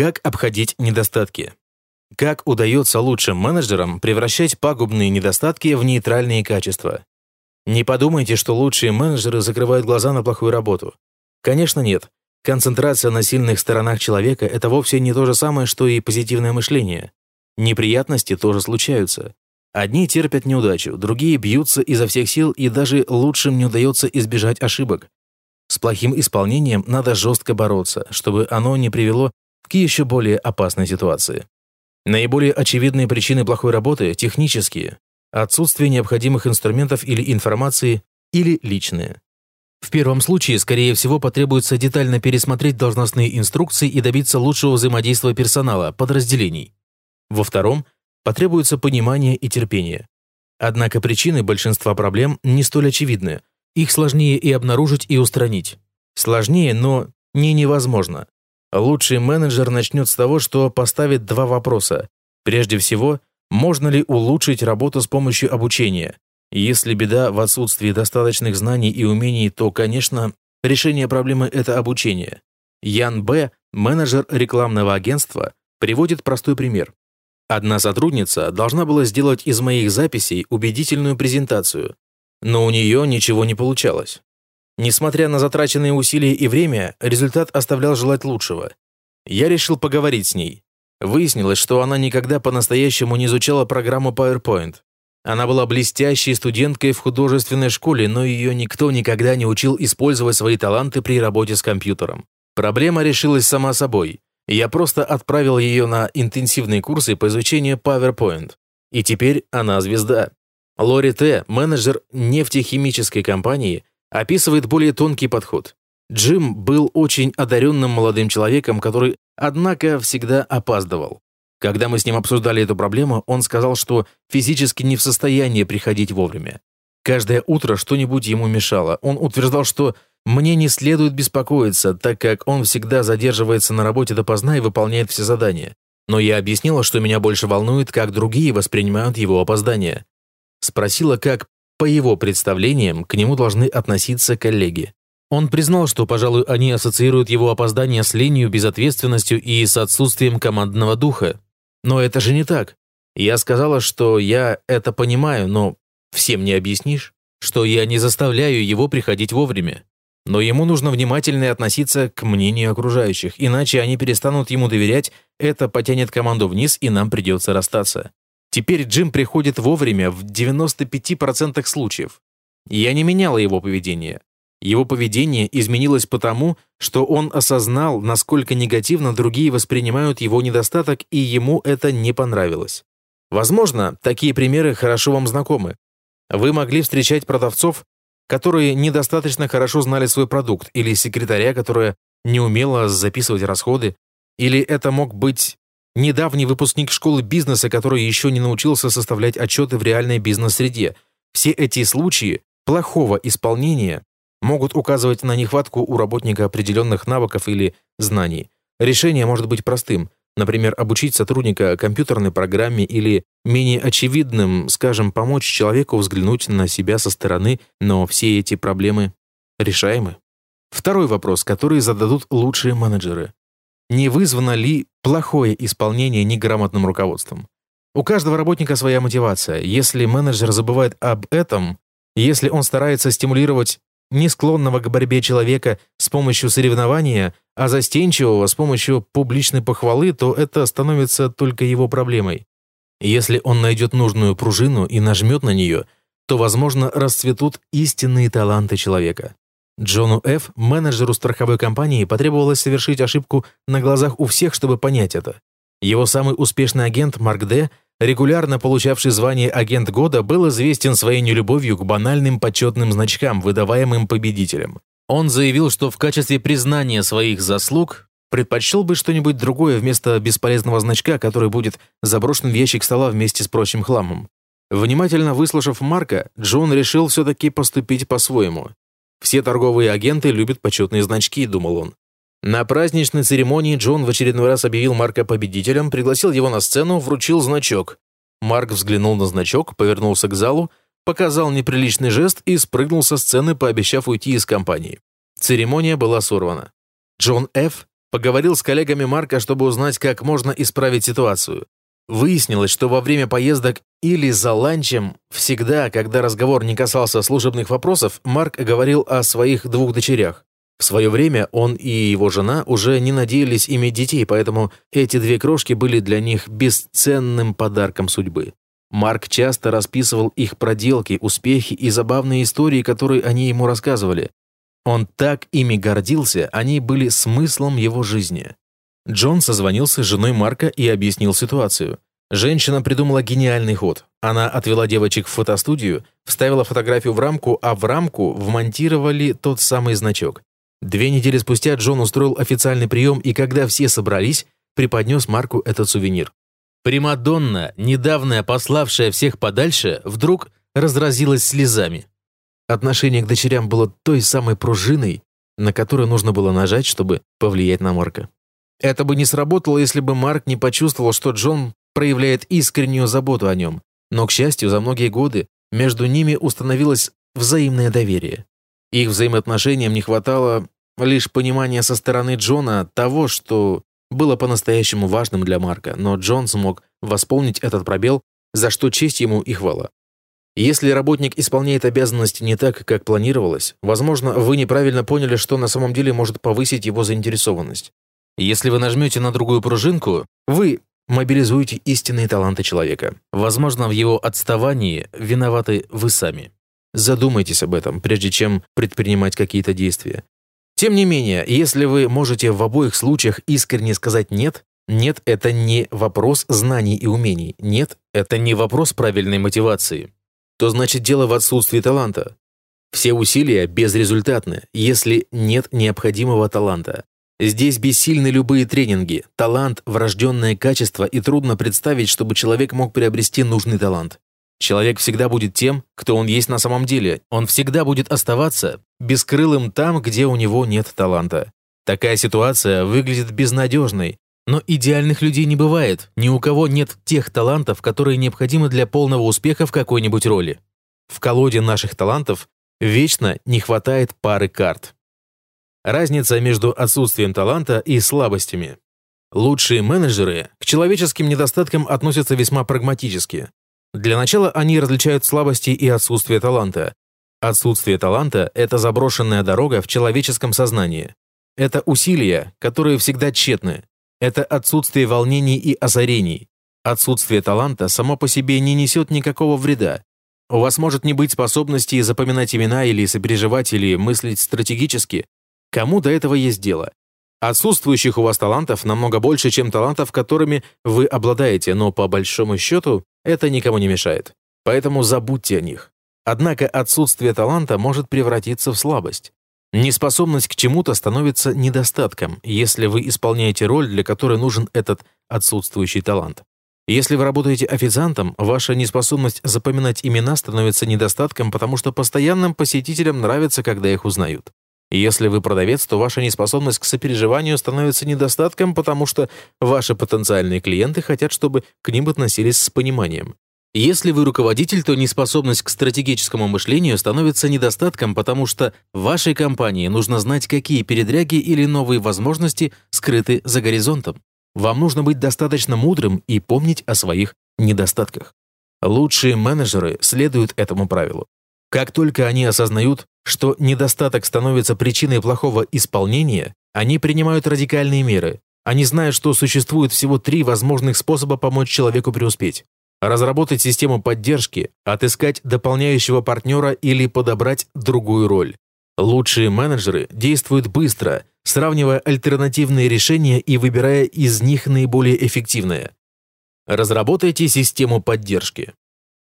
Как обходить недостатки? Как удается лучшим менеджерам превращать пагубные недостатки в нейтральные качества? Не подумайте, что лучшие менеджеры закрывают глаза на плохую работу. Конечно, нет. Концентрация на сильных сторонах человека – это вовсе не то же самое, что и позитивное мышление. Неприятности тоже случаются. Одни терпят неудачу, другие бьются изо всех сил, и даже лучшим не удается избежать ошибок. С плохим исполнением надо жестко бороться, чтобы оно не привело к еще более опасной ситуации. Наиболее очевидные причины плохой работы – технические, отсутствие необходимых инструментов или информации, или личные. В первом случае, скорее всего, потребуется детально пересмотреть должностные инструкции и добиться лучшего взаимодействия персонала, подразделений. Во втором – потребуется понимание и терпение. Однако причины большинства проблем не столь очевидны, их сложнее и обнаружить, и устранить. Сложнее, но не невозможно. Лучший менеджер начнет с того, что поставит два вопроса. Прежде всего, можно ли улучшить работу с помощью обучения? Если беда в отсутствии достаточных знаний и умений, то, конечно, решение проблемы – это обучение. Ян Б., менеджер рекламного агентства, приводит простой пример. Одна сотрудница должна была сделать из моих записей убедительную презентацию, но у нее ничего не получалось. Несмотря на затраченные усилия и время, результат оставлял желать лучшего. Я решил поговорить с ней. Выяснилось, что она никогда по-настоящему не изучала программу PowerPoint. Она была блестящей студенткой в художественной школе, но ее никто никогда не учил использовать свои таланты при работе с компьютером. Проблема решилась сама собой. Я просто отправил ее на интенсивные курсы по изучению PowerPoint. И теперь она звезда. Лори Т., менеджер нефтехимической компании, описывает более тонкий подход. Джим был очень одаренным молодым человеком, который, однако, всегда опаздывал. Когда мы с ним обсуждали эту проблему, он сказал, что физически не в состоянии приходить вовремя. Каждое утро что-нибудь ему мешало. Он утверждал, что «мне не следует беспокоиться, так как он всегда задерживается на работе допоздна и выполняет все задания». Но я объяснила, что меня больше волнует, как другие воспринимают его опоздание. Спросила, как по его представлениям, к нему должны относиться коллеги. Он признал, что, пожалуй, они ассоциируют его опоздание с ленью, безответственностью и с отсутствием командного духа. Но это же не так. Я сказала, что я это понимаю, но всем не объяснишь, что я не заставляю его приходить вовремя. Но ему нужно внимательно относиться к мнению окружающих, иначе они перестанут ему доверять, это потянет команду вниз, и нам придется расстаться. Теперь Джим приходит вовремя в 95% случаев. Я не меняла его поведение. Его поведение изменилось потому, что он осознал, насколько негативно другие воспринимают его недостаток, и ему это не понравилось. Возможно, такие примеры хорошо вам знакомы. Вы могли встречать продавцов, которые недостаточно хорошо знали свой продукт, или секретаря, которая не умела записывать расходы, или это мог быть Недавний выпускник школы бизнеса, который еще не научился составлять отчеты в реальной бизнес-среде. Все эти случаи плохого исполнения могут указывать на нехватку у работника определенных навыков или знаний. Решение может быть простым. Например, обучить сотрудника компьютерной программе или менее очевидным, скажем, помочь человеку взглянуть на себя со стороны, но все эти проблемы решаемы. Второй вопрос, который зададут лучшие менеджеры. Не вызвано ли плохое исполнение неграмотным руководством? У каждого работника своя мотивация. Если менеджер забывает об этом, если он старается стимулировать не склонного к борьбе человека с помощью соревнования, а застенчивого с помощью публичной похвалы, то это становится только его проблемой. Если он найдет нужную пружину и нажмет на нее, то, возможно, расцветут истинные таланты человека. Джону Ф., менеджеру страховой компании, потребовалось совершить ошибку на глазах у всех, чтобы понять это. Его самый успешный агент Марк Д., регулярно получавший звание «Агент года», был известен своей нелюбовью к банальным почетным значкам, выдаваемым победителям. Он заявил, что в качестве признания своих заслуг предпочел бы что-нибудь другое вместо бесполезного значка, который будет заброшен в ящик стола вместе с прочим хламом. Внимательно выслушав Марка, Джон решил все-таки поступить по-своему. Все торговые агенты любят почетные значки, думал он. На праздничной церемонии Джон в очередной раз объявил Марка победителем, пригласил его на сцену, вручил значок. Марк взглянул на значок, повернулся к залу, показал неприличный жест и спрыгнул со сцены, пообещав уйти из компании. Церемония была сорвана. Джон Ф. Поговорил с коллегами Марка, чтобы узнать, как можно исправить ситуацию. Выяснилось, что во время поездок или за ланчем, всегда, когда разговор не касался служебных вопросов, Марк говорил о своих двух дочерях. В свое время он и его жена уже не надеялись иметь детей, поэтому эти две крошки были для них бесценным подарком судьбы. Марк часто расписывал их проделки, успехи и забавные истории, которые они ему рассказывали. Он так ими гордился, они были смыслом его жизни. Джон созвонился с женой Марка и объяснил ситуацию. Женщина придумала гениальный ход. Она отвела девочек в фотостудию, вставила фотографию в рамку, а в рамку вмонтировали тот самый значок. Две недели спустя Джон устроил официальный прием, и когда все собрались, преподнес Марку этот сувенир. Примадонна, недавно пославшая всех подальше, вдруг разразилась слезами. Отношение к дочерям было той самой пружиной, на которую нужно было нажать, чтобы повлиять на Марка. Это бы не сработало, если бы Марк не почувствовал, что Джон проявляет искреннюю заботу о нем. Но, к счастью, за многие годы между ними установилось взаимное доверие. Их взаимоотношениям не хватало лишь понимания со стороны Джона того, что было по-настоящему важным для Марка, но Джон смог восполнить этот пробел, за что честь ему и хвала. Если работник исполняет обязанности не так, как планировалось, возможно, вы неправильно поняли, что на самом деле может повысить его заинтересованность. Если вы нажмете на другую пружинку, вы мобилизуете истинные таланты человека. Возможно, в его отставании виноваты вы сами. Задумайтесь об этом, прежде чем предпринимать какие-то действия. Тем не менее, если вы можете в обоих случаях искренне сказать «нет», «нет» — это не вопрос знаний и умений, «нет» — это не вопрос правильной мотивации то значит дело в отсутствии таланта. Все усилия безрезультатны, если нет необходимого таланта. Здесь бессильны любые тренинги. Талант – врожденное качество, и трудно представить, чтобы человек мог приобрести нужный талант. Человек всегда будет тем, кто он есть на самом деле. Он всегда будет оставаться бескрылым там, где у него нет таланта. Такая ситуация выглядит безнадежной, но идеальных людей не бывает, ни у кого нет тех талантов, которые необходимы для полного успеха в какой-нибудь роли. В колоде наших талантов вечно не хватает пары карт. Разница между отсутствием таланта и слабостями. Лучшие менеджеры к человеческим недостаткам относятся весьма прагматически. Для начала они различают слабости и отсутствие таланта. Отсутствие таланта – это заброшенная дорога в человеческом сознании. Это усилия, которые всегда тщетны, это отсутствие волнений и озарений. Отсутствие таланта само по себе не несет никакого вреда. У вас может не быть способности запоминать имена или сопереживать, или мыслить стратегически. Кому до этого есть дело? Отсутствующих у вас талантов намного больше, чем талантов, которыми вы обладаете, но по большому счету это никому не мешает. Поэтому забудьте о них. Однако отсутствие таланта может превратиться в слабость. Неспособность к чему-то становится недостатком, если вы исполняете роль, для которой нужен этот отсутствующий талант. Если вы работаете официантом, ваша неспособность запоминать имена становится недостатком, потому что постоянным посетителям нравится, когда их узнают. Если вы продавец, то ваша неспособность к сопереживанию становится недостатком, потому что ваши потенциальные клиенты хотят, чтобы к ним относились с пониманием. Если вы руководитель, то неспособность к стратегическому мышлению становится недостатком, потому что вашей компании нужно знать, какие передряги или новые возможности скрыты за горизонтом. Вам нужно быть достаточно мудрым и помнить о своих недостатках. Лучшие менеджеры следуют этому правилу. Как только они осознают, что недостаток становится причиной плохого исполнения, они принимают радикальные меры. Они знают, что существует всего три возможных способа помочь человеку преуспеть разработать систему поддержки, отыскать дополняющего партнера или подобрать другую роль. Лучшие менеджеры действуют быстро, сравнивая альтернативные решения и выбирая из них наиболее эффективное. Разработайте систему поддержки.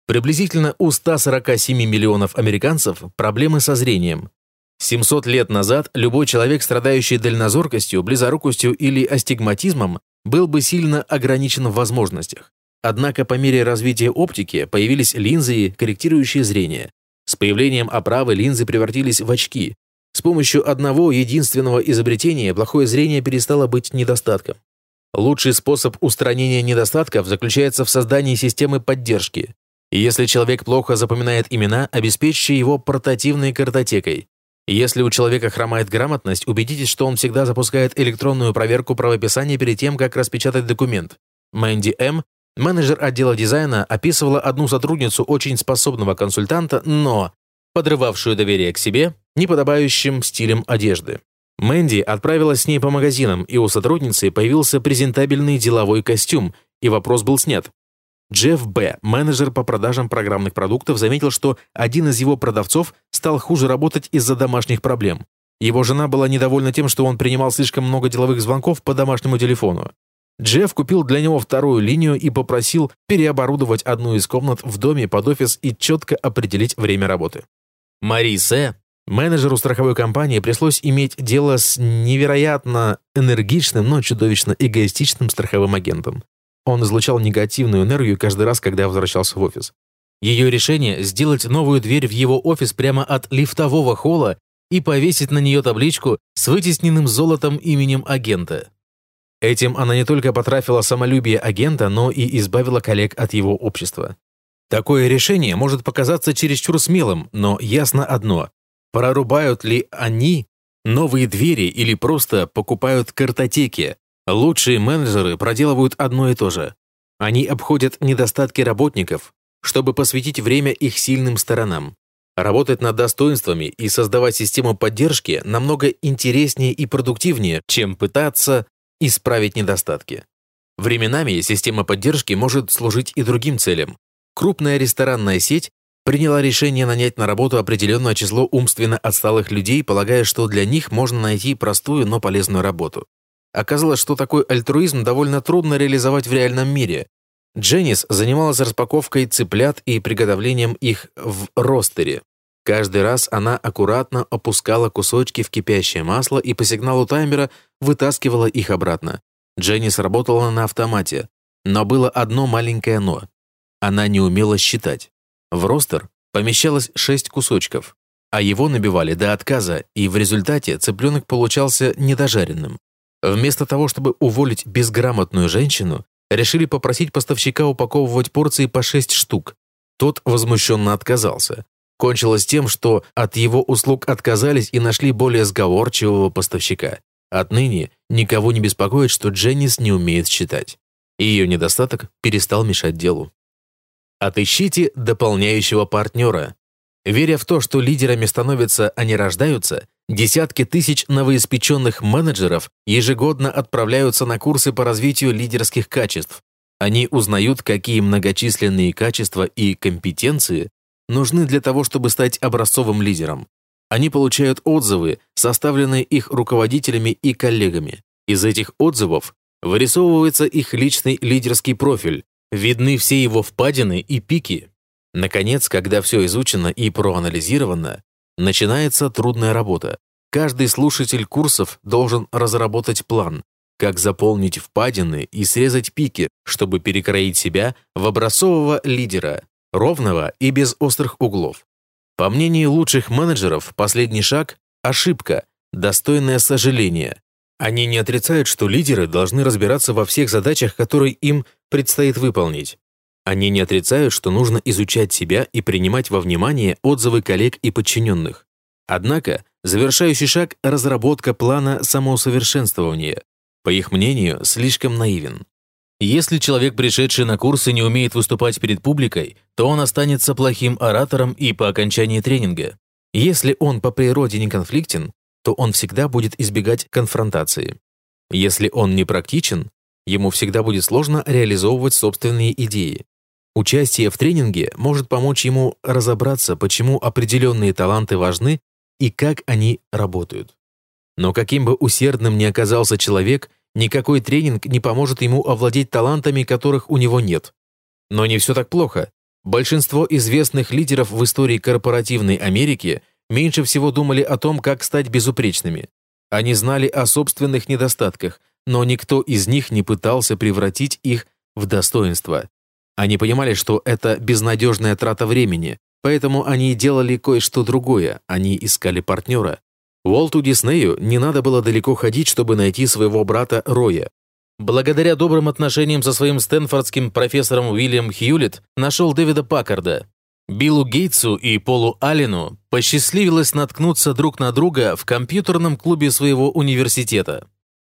Приблизительно у 147 миллионов американцев проблемы со зрением. 700 лет назад любой человек, страдающий дальнозоркостью, близорукостью или астигматизмом, был бы сильно ограничен в возможностях. Однако по мере развития оптики появились линзы, корректирующие зрение. С появлением оправы линзы превратились в очки. С помощью одного единственного изобретения плохое зрение перестало быть недостатком. Лучший способ устранения недостатков заключается в создании системы поддержки. Если человек плохо запоминает имена, обеспечьте его портативной картотекой. Если у человека хромает грамотность, убедитесь, что он всегда запускает электронную проверку правописания перед тем, как распечатать документ. Мэнди М., менеджер отдела дизайна, описывала одну сотрудницу очень способного консультанта, но подрывавшую доверие к себе неподобающим стилем одежды. Мэнди отправилась с ней по магазинам, и у сотрудницы появился презентабельный деловой костюм, и вопрос был снят. Джефф Б., менеджер по продажам программных продуктов, заметил, что один из его продавцов стал хуже работать из-за домашних проблем. Его жена была недовольна тем, что он принимал слишком много деловых звонков по домашнему телефону. Джефф купил для него вторую линию и попросил переоборудовать одну из комнат в доме под офис и четко определить время работы. Мари Се, менеджеру страховой компании, пришлось иметь дело с невероятно энергичным, но чудовищно эгоистичным страховым агентом. Он излучал негативную энергию каждый раз, когда возвращался в офис. Ее решение сделать новую дверь в его офис прямо от лифтового холла и повесить на нее табличку с вытесненным золотом именем агента. Этим она не только потрафила самолюбие агента, но и избавила коллег от его общества. Такое решение может показаться чересчур смелым, но ясно одно – прорубают ли они новые двери или просто покупают картотеки, Лучшие менеджеры проделывают одно и то же. Они обходят недостатки работников, чтобы посвятить время их сильным сторонам. Работать над достоинствами и создавать систему поддержки намного интереснее и продуктивнее, чем пытаться исправить недостатки. Временами система поддержки может служить и другим целям. Крупная ресторанная сеть приняла решение нанять на работу определенное число умственно отсталых людей, полагая, что для них можно найти простую, но полезную работу. Оказалось, что такой альтруизм довольно трудно реализовать в реальном мире. Дженнис занималась распаковкой цыплят и приготовлением их в ростере. Каждый раз она аккуратно опускала кусочки в кипящее масло и по сигналу таймера вытаскивала их обратно. Дженнис работала на автомате, но было одно маленькое «но». Она не умела считать. В ростер помещалось шесть кусочков, а его набивали до отказа, и в результате цыпленок получался недожаренным. Вместо того, чтобы уволить безграмотную женщину, решили попросить поставщика упаковывать порции по 6 штук. Тот возмущенно отказался. Кончилось тем, что от его услуг отказались и нашли более сговорчивого поставщика. Отныне никого не беспокоит, что Дженнис не умеет считать. Ее недостаток перестал мешать делу. Отыщите дополняющего партнера. Веря в то, что лидерами становятся, а не рождаются, Десятки тысяч новоиспеченных менеджеров ежегодно отправляются на курсы по развитию лидерских качеств. Они узнают, какие многочисленные качества и компетенции нужны для того, чтобы стать образцовым лидером. Они получают отзывы, составленные их руководителями и коллегами. Из этих отзывов вырисовывается их личный лидерский профиль, видны все его впадины и пики. Наконец, когда все изучено и проанализировано, Начинается трудная работа. Каждый слушатель курсов должен разработать план, как заполнить впадины и срезать пики, чтобы перекроить себя в образцового лидера, ровного и без острых углов. По мнению лучших менеджеров, последний шаг – ошибка, достойное сожаления. Они не отрицают, что лидеры должны разбираться во всех задачах, которые им предстоит выполнить. Они не отрицают, что нужно изучать себя и принимать во внимание отзывы коллег и подчиненных. Однако, завершающий шаг – разработка плана самоусовершенствования. По их мнению, слишком наивен. Если человек, пришедший на курсы, не умеет выступать перед публикой, то он останется плохим оратором и по окончании тренинга. Если он по природе не конфликтен, то он всегда будет избегать конфронтации. Если он не практичен, ему всегда будет сложно реализовывать собственные идеи. Участие в тренинге может помочь ему разобраться, почему определенные таланты важны и как они работают. Но каким бы усердным ни оказался человек, никакой тренинг не поможет ему овладеть талантами, которых у него нет. Но не все так плохо. Большинство известных лидеров в истории корпоративной Америки меньше всего думали о том, как стать безупречными. Они знали о собственных недостатках, но никто из них не пытался превратить их в достоинство. Они понимали, что это безнадежная трата времени, поэтому они делали кое-что другое, они искали партнера. Уолту Диснею не надо было далеко ходить, чтобы найти своего брата Роя. Благодаря добрым отношениям со своим стэнфордским профессором Уильям Хьюлитт нашел Дэвида Паккарда. Биллу Гейтсу и Полу Аллену посчастливилось наткнуться друг на друга в компьютерном клубе своего университета.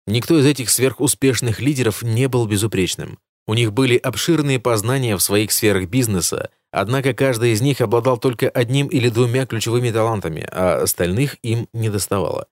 Никто из этих сверхуспешных лидеров не был безупречным. У них были обширные познания в своих сферах бизнеса, однако каждый из них обладал только одним или двумя ключевыми талантами, а остальных им не доставало.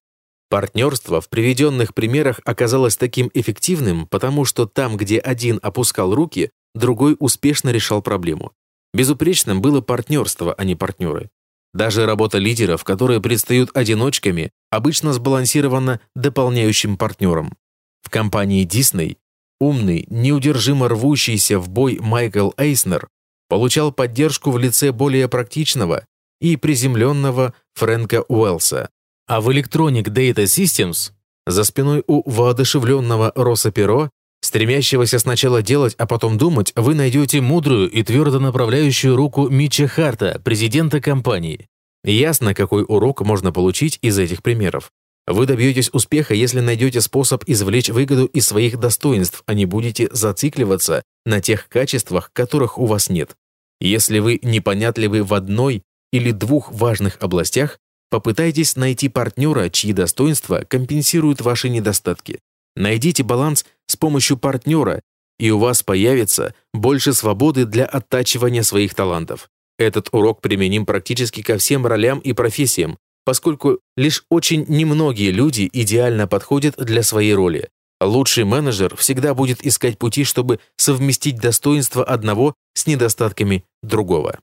Партнерство в приведенных примерах оказалось таким эффективным, потому что там, где один опускал руки, другой успешно решал проблему. Безупречным было партнерство, а не партнеры. Даже работа лидеров, которые предстают одиночками, обычно сбалансирована дополняющим партнером. В компании Disney умный, неудержимо рвущийся в бой Майкл Эйснер получал поддержку в лице более практичного и приземленного Фрэнка Уэллса. А в Electronic Data Systems за спиной у воодушевленного Росса Перо Стремящегося сначала делать, а потом думать, вы найдете мудрую и твердо направляющую руку Митча Харта, президента компании. Ясно, какой урок можно получить из этих примеров. Вы добьетесь успеха, если найдете способ извлечь выгоду из своих достоинств, а не будете зацикливаться на тех качествах, которых у вас нет. Если вы непонятливы в одной или двух важных областях, попытайтесь найти партнера, чьи достоинства компенсируют ваши недостатки. Найдите баланс с помощью партнера, и у вас появится больше свободы для оттачивания своих талантов. Этот урок применим практически ко всем ролям и профессиям, поскольку лишь очень немногие люди идеально подходят для своей роли. Лучший менеджер всегда будет искать пути, чтобы совместить достоинства одного с недостатками другого.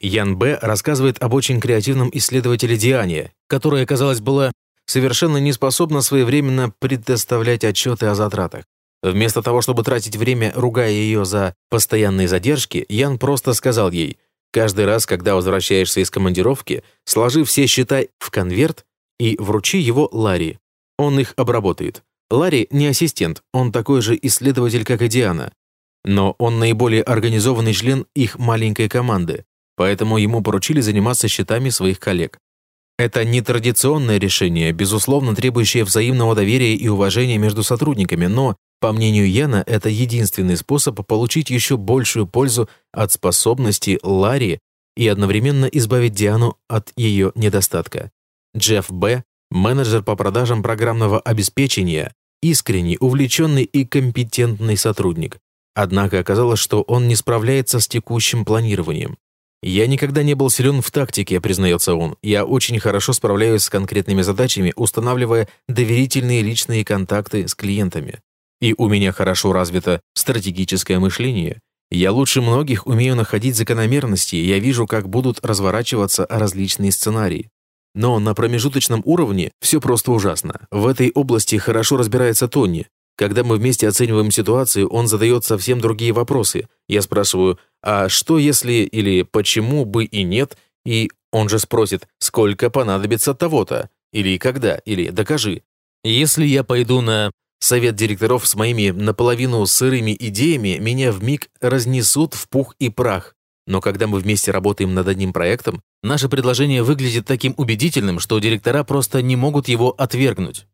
Ян Б. рассказывает об очень креативном исследователе Диане, которая, казалось, была совершенно не способна своевременно предоставлять отчеты о затратах. Вместо того, чтобы тратить время, ругая ее за постоянные задержки, Ян просто сказал ей, «Каждый раз, когда возвращаешься из командировки, сложи все счета в конверт и вручи его Ларри. Он их обработает. Ларри не ассистент, он такой же исследователь, как и Диана. Но он наиболее организованный член их маленькой команды, поэтому ему поручили заниматься счетами своих коллег. Это нетрадиционное решение, безусловно требующее взаимного доверия и уважения между сотрудниками, но, по мнению Яна, это единственный способ получить еще большую пользу от способности Ларри и одновременно избавить Диану от ее недостатка. Джефф Б., менеджер по продажам программного обеспечения, искренний, увлеченный и компетентный сотрудник. Однако оказалось, что он не справляется с текущим планированием. «Я никогда не был силен в тактике», признается он. «Я очень хорошо справляюсь с конкретными задачами, устанавливая доверительные личные контакты с клиентами. И у меня хорошо развито стратегическое мышление. Я лучше многих умею находить закономерности, я вижу, как будут разворачиваться различные сценарии. Но на промежуточном уровне все просто ужасно. В этой области хорошо разбирается Тони. Когда мы вместе оцениваем ситуацию, он задает совсем другие вопросы. Я спрашиваю, а что если или почему бы и нет, и он же спросит, сколько понадобится того-то, или когда, или докажи. Если я пойду на совет директоров с моими наполовину сырыми идеями, меня вмиг разнесут в пух и прах. Но когда мы вместе работаем над одним проектом, наше предложение выглядит таким убедительным, что директора просто не могут его отвергнуть.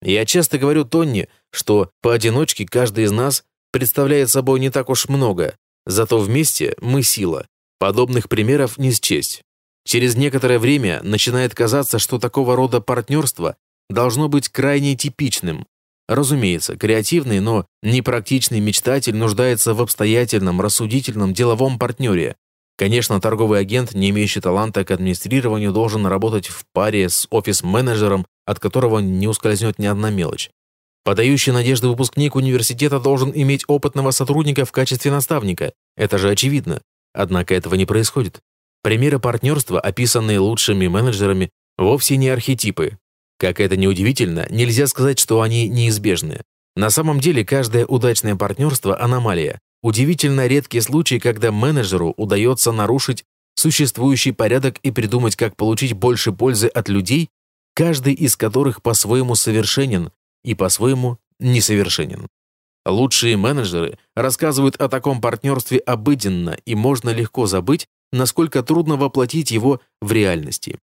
Я часто говорю Тонни, что поодиночке каждый из нас представляет собой не так уж много, зато вместе мы сила. Подобных примеров не счесть. Через некоторое время начинает казаться, что такого рода партнерство должно быть крайне типичным. Разумеется, креативный, но непрактичный мечтатель нуждается в обстоятельном, рассудительном деловом партнере. Конечно, торговый агент, не имеющий таланта к администрированию, должен работать в паре с офис-менеджером от которого не ускользнет ни одна мелочь. Подающий надежды выпускник университета должен иметь опытного сотрудника в качестве наставника. Это же очевидно. Однако этого не происходит. Примеры партнерства, описанные лучшими менеджерами, вовсе не архетипы. Как это ни удивительно, нельзя сказать, что они неизбежны. На самом деле, каждое удачное партнерство – аномалия. Удивительно редкий случай, когда менеджеру удается нарушить существующий порядок и придумать, как получить больше пользы от людей, каждый из которых по-своему совершенен и по-своему несовершенен. Лучшие менеджеры рассказывают о таком партнерстве обыденно, и можно легко забыть, насколько трудно воплотить его в реальности.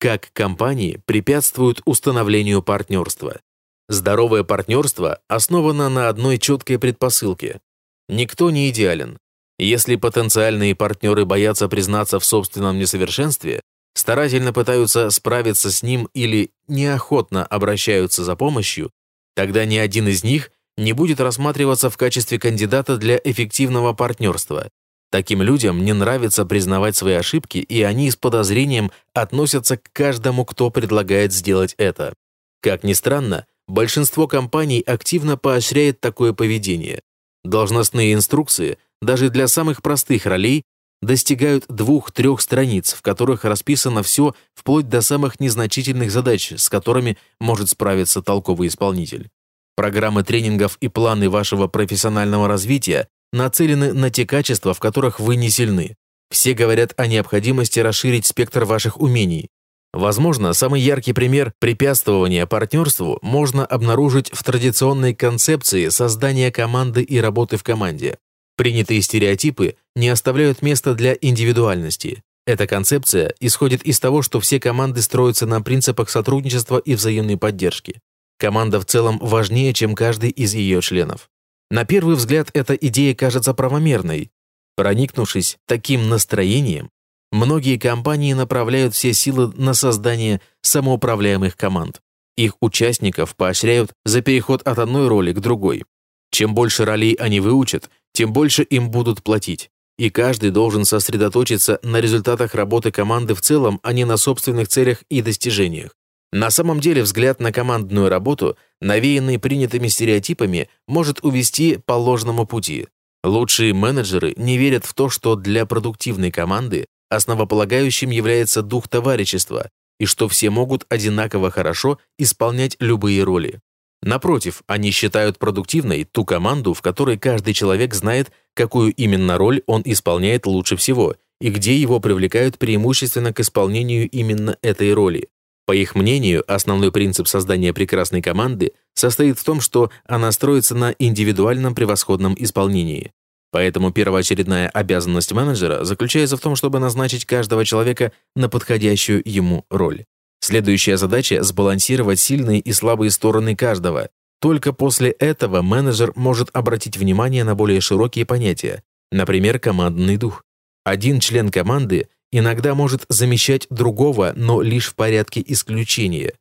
Как компании препятствуют установлению партнерства? Здоровое партнерство основано на одной четкой предпосылке. Никто не идеален. Если потенциальные партнеры боятся признаться в собственном несовершенстве, старательно пытаются справиться с ним или неохотно обращаются за помощью, тогда ни один из них не будет рассматриваться в качестве кандидата для эффективного партнерства. Таким людям не нравится признавать свои ошибки, и они с подозрением относятся к каждому, кто предлагает сделать это. Как ни странно, большинство компаний активно поощряет такое поведение. Должностные инструкции, даже для самых простых ролей, достигают двух-трех страниц, в которых расписано все, вплоть до самых незначительных задач, с которыми может справиться толковый исполнитель. Программы тренингов и планы вашего профессионального развития нацелены на те качества, в которых вы не сильны. Все говорят о необходимости расширить спектр ваших умений. Возможно, самый яркий пример препятствования партнерству можно обнаружить в традиционной концепции создания команды и работы в команде. Принятые стереотипы не оставляют места для индивидуальности. Эта концепция исходит из того, что все команды строятся на принципах сотрудничества и взаимной поддержки. Команда в целом важнее, чем каждый из ее членов. На первый взгляд эта идея кажется правомерной. Проникнувшись таким настроением, многие компании направляют все силы на создание самоуправляемых команд. Их участников поощряют за переход от одной роли к другой. Чем больше ролей они выучат, тем больше им будут платить. И каждый должен сосредоточиться на результатах работы команды в целом, а не на собственных целях и достижениях. На самом деле взгляд на командную работу, навеянный принятыми стереотипами, может увести по ложному пути. Лучшие менеджеры не верят в то, что для продуктивной команды основополагающим является дух товарищества и что все могут одинаково хорошо исполнять любые роли. Напротив, они считают продуктивной ту команду, в которой каждый человек знает, какую именно роль он исполняет лучше всего и где его привлекают преимущественно к исполнению именно этой роли. По их мнению, основной принцип создания прекрасной команды состоит в том, что она строится на индивидуальном превосходном исполнении. Поэтому первоочередная обязанность менеджера заключается в том, чтобы назначить каждого человека на подходящую ему роль. Следующая задача – сбалансировать сильные и слабые стороны каждого. Только после этого менеджер может обратить внимание на более широкие понятия, например, командный дух. Один член команды иногда может замещать другого, но лишь в порядке исключения.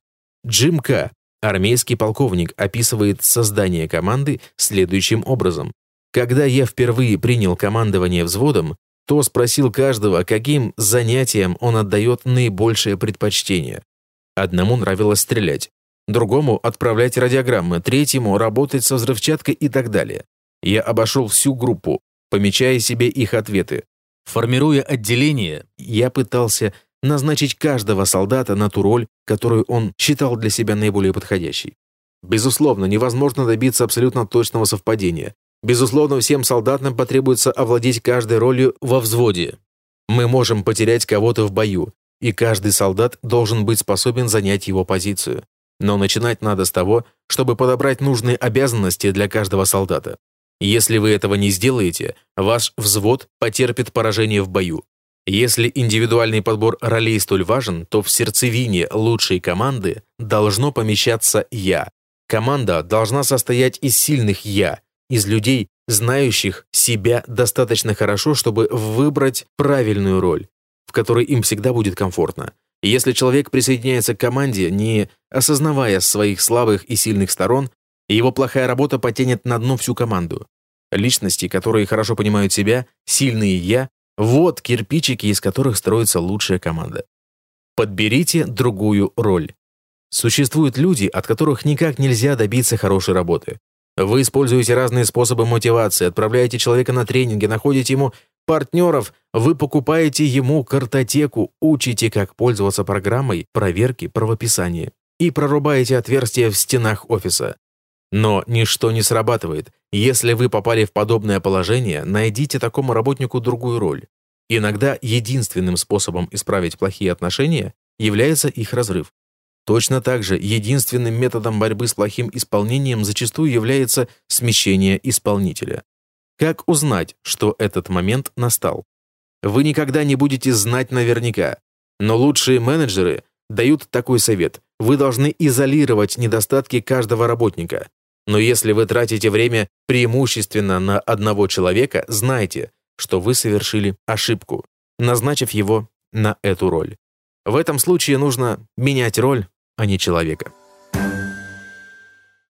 Джим К., армейский полковник, описывает создание команды следующим образом. «Когда я впервые принял командование взводом, то спросил каждого, каким занятиям он отдает наибольшее предпочтение. Одному нравилось стрелять, другому отправлять радиограммы, третьему работать со взрывчаткой и так далее. Я обошел всю группу, помечая себе их ответы, Формируя отделение, я пытался назначить каждого солдата на ту роль, которую он считал для себя наиболее подходящей. Безусловно, невозможно добиться абсолютно точного совпадения. Безусловно, всем солдатам потребуется овладеть каждой ролью во взводе. Мы можем потерять кого-то в бою, и каждый солдат должен быть способен занять его позицию. Но начинать надо с того, чтобы подобрать нужные обязанности для каждого солдата. Если вы этого не сделаете, ваш взвод потерпит поражение в бою. Если индивидуальный подбор ролей столь важен, то в сердцевине лучшей команды должно помещаться «я». Команда должна состоять из сильных «я», из людей, знающих себя достаточно хорошо, чтобы выбрать правильную роль, в которой им всегда будет комфортно. Если человек присоединяется к команде, не осознавая своих слабых и сильных сторон, его плохая работа потянет на дно всю команду. Личности, которые хорошо понимают себя, сильные «я» — вот кирпичики, из которых строится лучшая команда. Подберите другую роль. Существуют люди, от которых никак нельзя добиться хорошей работы. Вы используете разные способы мотивации, отправляете человека на тренинги, находите ему партнеров, вы покупаете ему картотеку, учите, как пользоваться программой проверки правописания и прорубаете отверстия в стенах офиса. Но ничто не срабатывает. Если вы попали в подобное положение, найдите такому работнику другую роль. Иногда единственным способом исправить плохие отношения является их разрыв. Точно так же единственным методом борьбы с плохим исполнением зачастую является смещение исполнителя. Как узнать, что этот момент настал? Вы никогда не будете знать наверняка, но лучшие менеджеры дают такой совет. Вы должны изолировать недостатки каждого работника. Но если вы тратите время преимущественно на одного человека, знайте, что вы совершили ошибку, назначив его на эту роль. В этом случае нужно менять роль, а не человека.